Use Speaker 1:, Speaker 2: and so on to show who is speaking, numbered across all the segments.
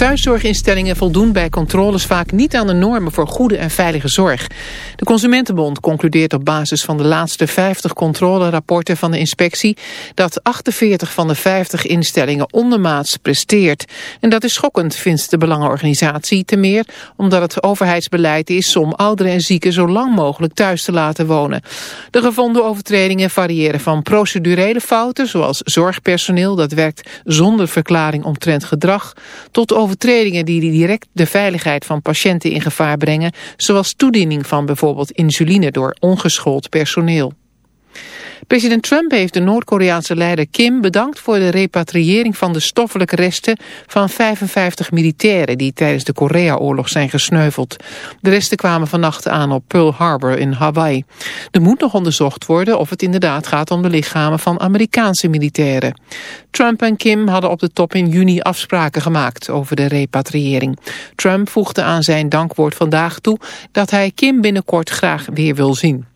Speaker 1: Thuiszorginstellingen voldoen bij controles vaak niet aan de normen voor goede en veilige zorg. De Consumentenbond concludeert op basis van de laatste 50 controlerapporten van de inspectie dat 48 van de 50 instellingen ondermaats presteert. En dat is schokkend, vindt de belangenorganisatie, te meer omdat het overheidsbeleid is om ouderen en zieken zo lang mogelijk thuis te laten wonen. De gevonden overtredingen variëren van procedurele fouten, zoals zorgpersoneel dat werkt zonder verklaring omtrent gedrag, tot overtredingen die direct de veiligheid van patiënten in gevaar brengen, zoals toediening van bijvoorbeeld insuline door ongeschoold personeel. President Trump heeft de Noord-Koreaanse leider Kim bedankt voor de repatriëring van de stoffelijke resten van 55 militairen die tijdens de Korea-oorlog zijn gesneuveld. De resten kwamen vannacht aan op Pearl Harbor in Hawaii. Er moet nog onderzocht worden of het inderdaad gaat om de lichamen van Amerikaanse militairen. Trump en Kim hadden op de top in juni afspraken gemaakt over de repatriëring. Trump voegde aan zijn dankwoord vandaag toe dat hij Kim binnenkort graag weer wil zien.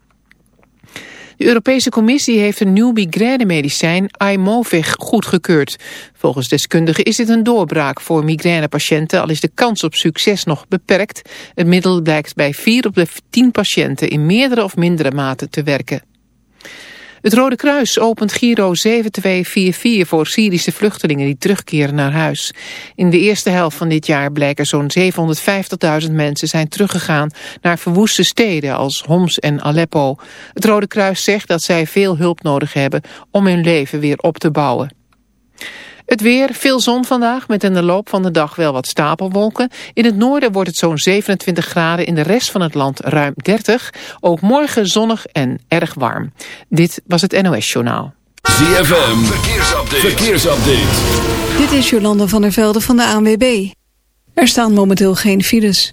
Speaker 1: De Europese Commissie heeft een nieuw migrainemedicijn, Imovig, goedgekeurd. Volgens deskundigen is dit een doorbraak voor migrainepatiënten, al is de kans op succes nog beperkt. Het middel blijkt bij 4 op de 10 patiënten in meerdere of mindere mate te werken. Het Rode Kruis opent Giro 7244 voor Syrische vluchtelingen die terugkeren naar huis. In de eerste helft van dit jaar blijken zo'n 750.000 mensen zijn teruggegaan naar verwoeste steden als Homs en Aleppo. Het Rode Kruis zegt dat zij veel hulp nodig hebben om hun leven weer op te bouwen. Het weer, veel zon vandaag, met in de loop van de dag wel wat stapelwolken. In het noorden wordt het zo'n 27 graden, in de rest van het land ruim 30. Ook morgen zonnig en erg warm. Dit was het NOS Journaal.
Speaker 2: ZFM, verkeersupdate. verkeersupdate.
Speaker 3: Dit is Jolande van der Velde van de ANWB. Er staan momenteel geen files.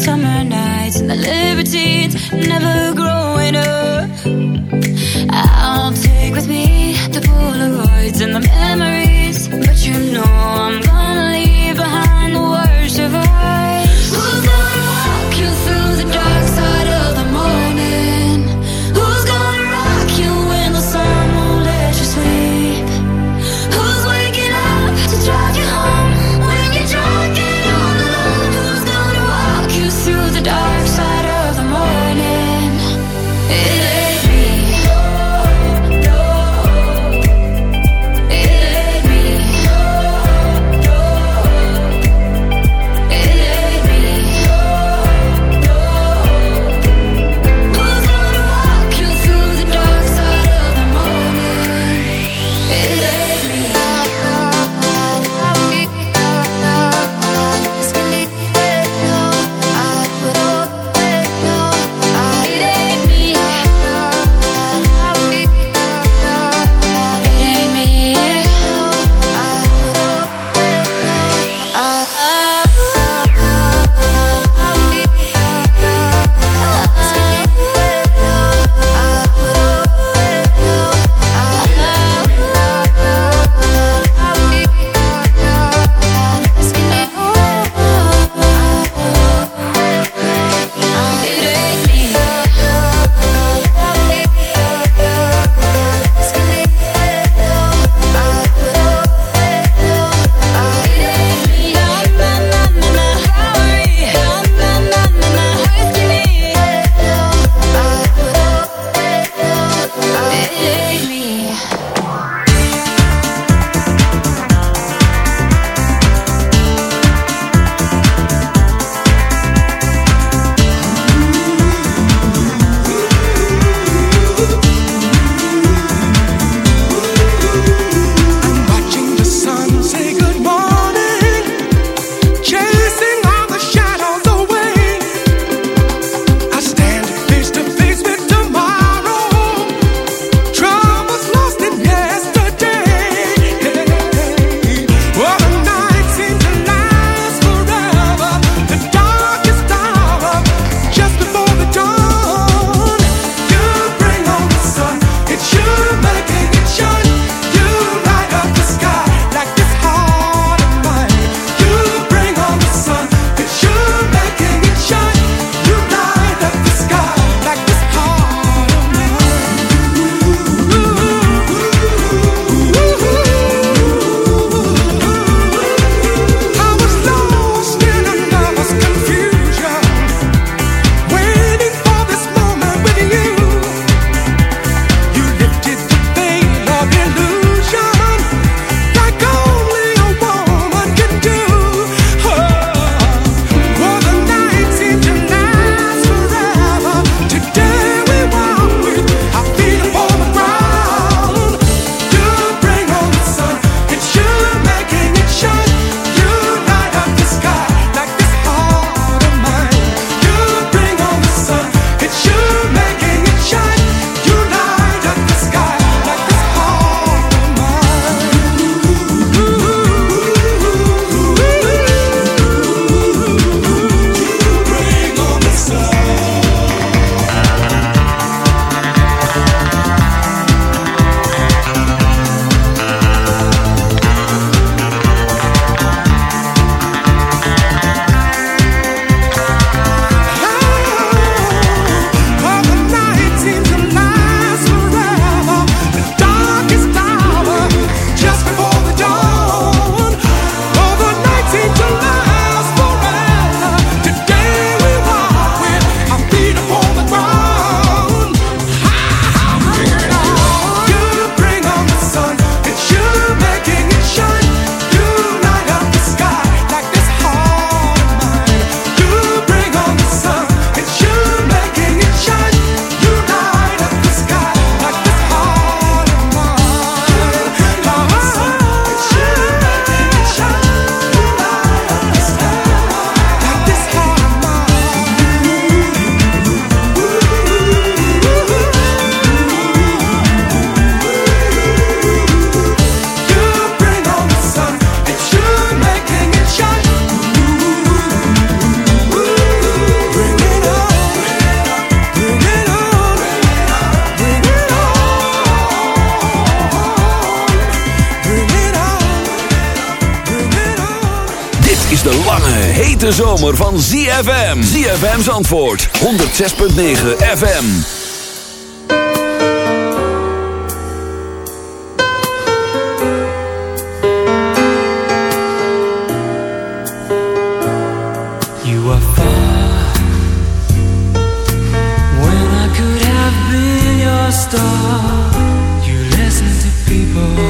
Speaker 4: summer nights and the libertines. Never grow ZFM's antwoord. 106.9 FM. You are far When I could have been your star You listen to people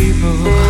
Speaker 2: people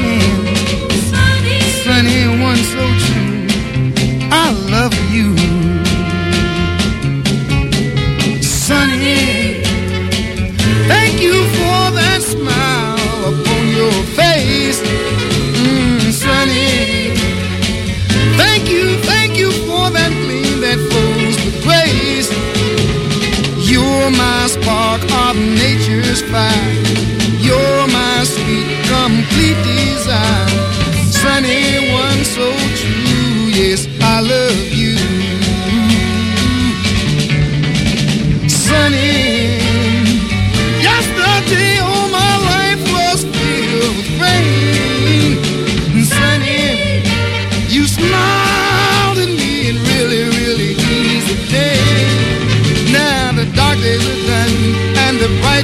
Speaker 5: spark of nature's fire. You're my sweet, complete design. Sunny